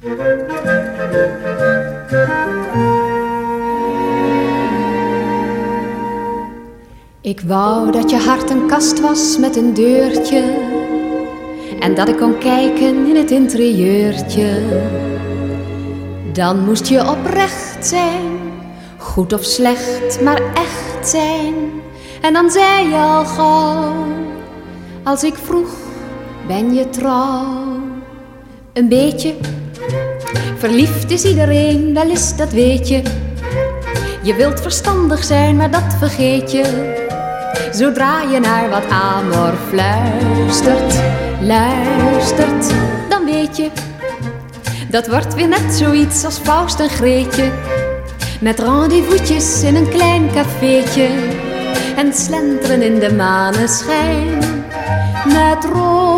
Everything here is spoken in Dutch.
Ik wou dat je hart een kast was met een deurtje en dat ik kon kijken in het interieurtje. Dan moest je oprecht zijn, goed of slecht, maar echt zijn. En dan zei je al gauw, als ik vroeg, ben je trouw? Een beetje, verliefd is iedereen, wel eens dat weet je. Je wilt verstandig zijn, maar dat vergeet je. Zodra je naar wat amor fluistert, luistert, dan weet je. Dat wordt weer net zoiets als Faust en Greetje. Met rendezvous'tjes in een klein cafeetje. En slenteren in de maneschijn. Met rozengeur.